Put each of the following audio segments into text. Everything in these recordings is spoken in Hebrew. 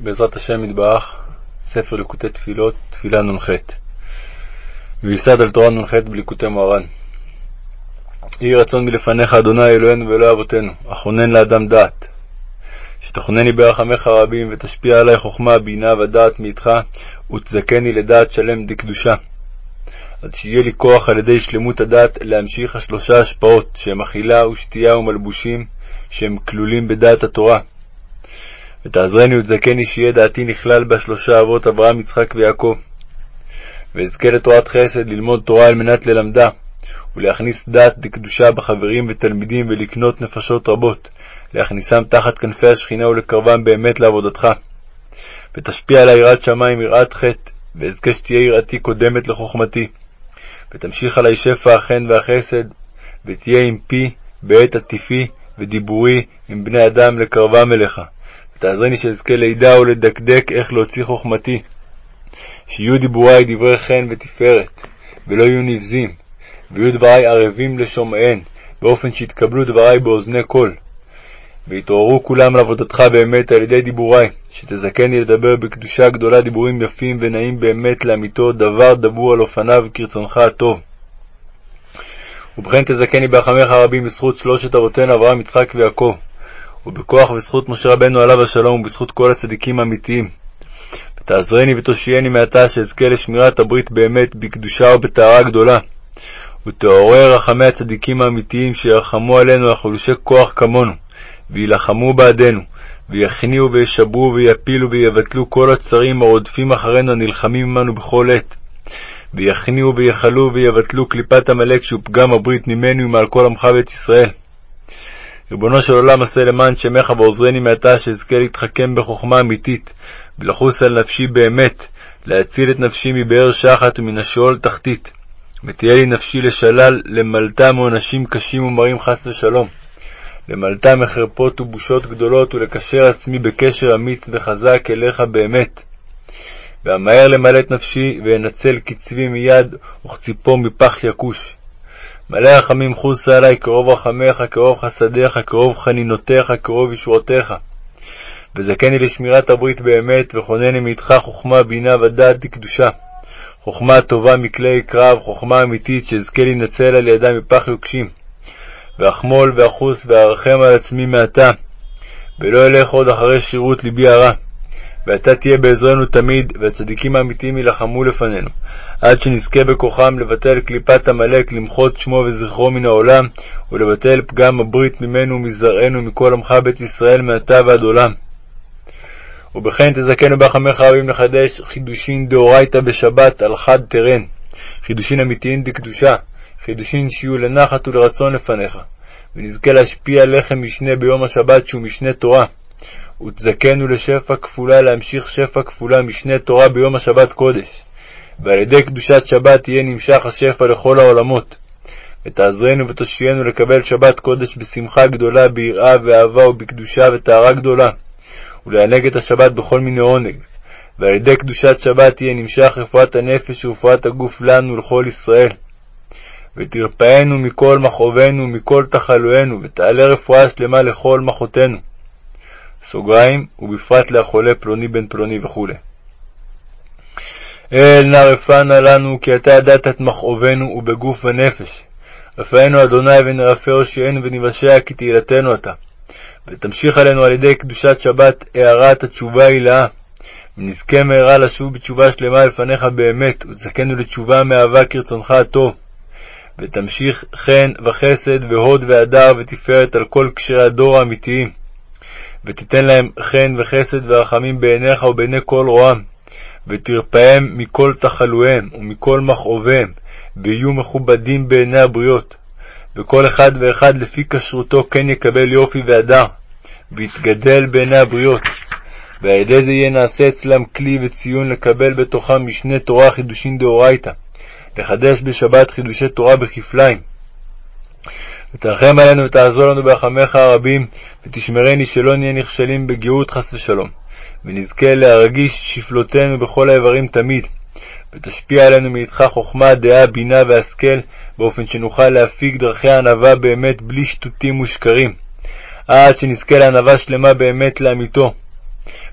בעזרת השם יתברך, ספר ליקוטי תפילות, תפילה נ"ח. ויסד על תורה נ"ח בליקוטי מוהר"ן. יהי רצון מלפניך, אדוני אלוהינו ואלוהי אבותינו, הכונן לאדם דעת. שתכונני ברחמך הרבים, ותשפיע עלי חוכמה, בינה ודעת מאיתך, ותזכני לדעת שלם דקדושה. אז שיהיה לי כוח על ידי שלמות הדעת להמשיך השלושה השפעות, שהם אכילה ושתייה ומלבושים, שהם כלולים בדעת התורה. ותעזרני ותזכני שיהיה דעתי נכלל בשלושה אבות אברהם, יצחק ויעקב. ואזכה לתורת חסד ללמוד תורה על מנת ללמדה, ולהכניס דעת דקדושה בחברים ותלמידים ולקנות נפשות רבות, להכניסם תחת כנפי השכינה ולקרבם באמת לעבודתך. ותשפיע עלי יראת שמים יראת חטא, ואזכה שתהיה יראתי קודמת לחוכמתי. ותמשיך עלי שפע החן והחסד, ותהיה עם פי בעת עטיפי ודיבורי עם בני אדם לקרבם אליך. ותעזרני שאזכה לידע ולדקדק איך להוציא חוכמתי. שיהיו דיבורי דברי חן ותפארת, ולא יהיו נבזים, ויהיו דברי ערבים לשומעיהן, באופן שיתקבלו דברי באוזני כל. ויתעוררו כולם לעבודתך באמת על ידי דיבורי, שתזכני לדבר בקדושה גדולה דיבורים יפים ונעים באמת לאמיתו, דבר דבור על אופניו כרצונך הטוב. ובכן תזכני ברחמיך הרבים בזכות שלושת אבותינו אברהם, יצחק ויעקב, ובכוח וזכות משה רבנו עליו השלום, ובזכות כל הצדיקים האמיתיים. ותעזרני ותושייני מעתה, שאזכה לשמירת הברית באמת, בקדושה ובטהרה גדולה. ותעורר רחמי הצדיקים האמיתיים, שירחמו עלינו החולשי כוח כמונו, ויילחמו בעדנו, ויכניעו וישברו ויפילו ויבטלו כל הצרים הרודפים אחרינו הנלחמים עמנו בכל עת. ויכניעו ויכלו ויבטלו קליפת עמלק שהוא פגם הברית ממנו ומעל כל עמך בית ישראל. ריבונו של עולם עשה למען שמך ועוזרני מעתה שאזכה להתחכם בחוכמה אמיתית, ולחוס על נפשי באמת, להציל את נפשי מבאר שחת ומן השאול תחתית. ותהיה לי נפשי לשלל, למלטה מעונשים קשים ומרים חס ושלום. למלטה מחרפות ובושות גדולות, ולקשר עצמי בקשר אמיץ וחזק אליך באמת. ואמהר למלא את נפשי, ואנצל קצבי מיד, וכציפור מפח יכוש. מלא רחמים חוסה עלי, קרוב רחמך, קרוב חסדיך, קרוב חנינותיך, קרוב ישועותיך. וזכני לשמירת הברית באמת, וכונני מאיתך חוכמה, בינה ודעת לקדושה. חוכמה טובה מכלי קרב, חוכמה אמיתית, שאזכה להינצל על ידה מפח יוקשים. ואחמול ואחוס וארחם על עצמי מעתה, ולא אלך עוד אחרי שירות ליבי הרע. ואתה תהיה בעזרנו תמיד, והצדיקים האמיתיים יילחמו לפנינו, עד שנזכה בכוחם לבטל קליפת עמלק, למחות שמו וזכרו מן העולם, ולבטל פגם הברית ממנו ומזרענו מכל עמך בית ישראל מעתה ועד עולם. ובכן תזכנו ברחמך רבים לחדש חידושין דאורייתא בשבת על חד תרן, חידושין אמיתיים דקדושה, חידושין שיהיו לנחת ולרצון לפניך, ונזכה להשפיע לחם משנה ביום השבת שהוא משנה תורה. ותזכנו לשפע כפולה להמשיך שפע כפולה משנה תורה ביום השבת קודש. ועל ידי קדושת שבת יהיה נמשך השפע לכל העולמות. ותעזרנו ותושיינו לקבל שבת קודש בשמחה גדולה, ביראה ואהבה ובקדושה וטהרה גדולה, ולענג את השבת בכל מיני עונג. ועל ידי קדושת שבת יהיה נמשך רפואת הנפש ורפואת הגוף לנו ולכל ישראל. ותרפאנו מכל מכאובנו ומכל תחלואנו, ותעלה רפואה שלמה לכל מחותינו. סוגריים, ובפרט לחולה פלוני בן פלוני וכו'. אל נא רפאנה לנו, כי אתה ידעת את מכאובנו ובגוף ונפש. רפאנו אדוני ונרפא הושיענו ונבשע כי תהילתנו אתה. ותמשיך עלינו על ידי קדושת שבת הארת התשובה ההילאה. ונזכה מהרה לשוב בתשובה שלמה לפניך באמת, ותזכנו לתשובה מאהבה כרצונך הטוב. ותמשיך חן וחסד והוד והדר ותפארת על כל קשרי הדור האמיתיים. ותיתן להם חן וחסד ורחמים בעיניך ובעיני כל רועם, ותרפאם מכל תחלואיהם ומכל מכאוביהם, ויהיו מכובדים בעיני הבריות. וכל אחד ואחד לפי כשרותו כן יקבל יופי והדר, ויתגדל בעיני הבריות. ועל ידי זה יהיה נעשה אצלם כלי וציון לקבל בתוכם משנה תורה חידושין דאורייתא, לחדש בשבת חידושי תורה בכפליים. ותרחם עלינו ותעזור לנו ברחמיך הרבים, ותשמרני שלא נהיה נכשלים בגאות חס ושלום, ונזכה להרגיש שפלותינו בכל האיברים תמיד, ותשפיע עלינו מאיתך חוכמה, דעה, בינה והשכל, באופן שנוכל להפיק דרכי ענווה באמת בלי שטותים ושקרים, עד שנזכה לענווה שלמה באמת לאמיתו.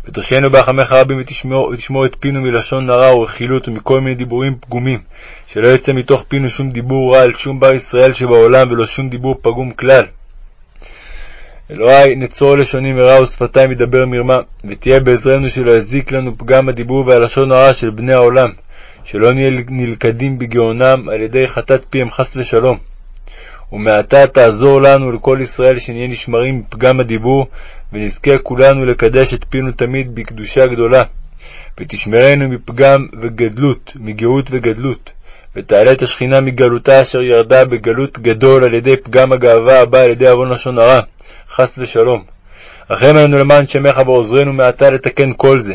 ותושענו בהחמך רבים ותשמור את פינו מלשון הרע ורכילות ומכל מיני דיבורים פגומים, שלא יצא מתוך פינו שום דיבור רע על שום בר ישראל שבעולם ולא שום דיבור פגום כלל. אלוהי, נצור לשוני מרע ושפתיים ידבר מרמה, ותהיה בעזרנו שלא יזיק לנו פגם הדיבור והלשון הרע של בני העולם, שלא נהיה נלכדים בגאונם על ידי חטאת פיהם חס ושלום. ומעתה תעזור לנו לכל ישראל שנהיה נשמרים מפגם הדיבור, ונזכה כולנו לקדש את פינו תמיד בקדושה גדולה. ותשמרנו מפגם וגדלות, מגאות וגדלות. ותעלה את השכינה מגלותה אשר ירדה בגלות גדול על ידי פגם הגאווה הבא על ידי עוון לשון הרע, חס ושלום. רחם עלינו למען שמך ועוזרנו מעתה לתקן כל זה.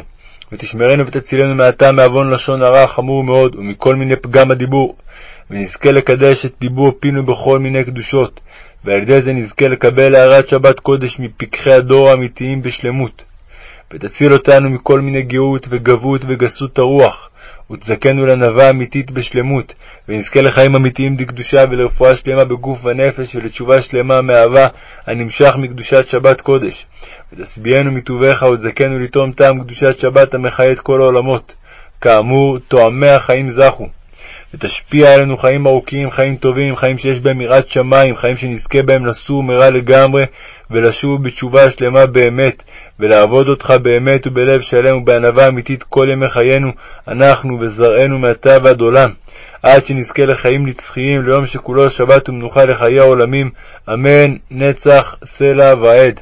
ותשמרנו ותצילנו מעתה מעוון לשון הרע חמור מאוד, ומכל מיני פגם הדיבור, ונזכה לקדש את דיבור פינו בכל מיני קדושות, ועל ידי זה נזכה לקבל הארת שבת קודש מפיקחי הדור האמיתיים בשלמות. ותציל אותנו מכל מיני גאות וגבות וגסות הרוח, ותזכנו לענווה אמיתית בשלמות, ונזכה לחיים אמיתיים דקדושה ולרפואה שלמה בגוף ונפש, ולתשובה שלמה מאהבה הנמשך מקדושת שבת קודש. ותשביענו מטובך ותזכנו לטעום טעם קדושת שבת המחיה את כל העולמות. כאמור, תואמי החיים זכו. ותשפיע עלינו חיים ארוכים, חיים טובים, חיים שיש בהם יראת שמיים, חיים שנזכה בהם לסור מרע לגמרי, ולשוב בתשובה שלמה באמת, ולעבוד אותך באמת ובלב שלם ובענווה אמיתית כל ימי חיינו, אנחנו וזרענו מעתה ועד עולם, עד שנזכה לחיים נצחיים, ליום שכולו שבת ומנוחה לחיי העולמים, אמן, נצח, סלע ועד.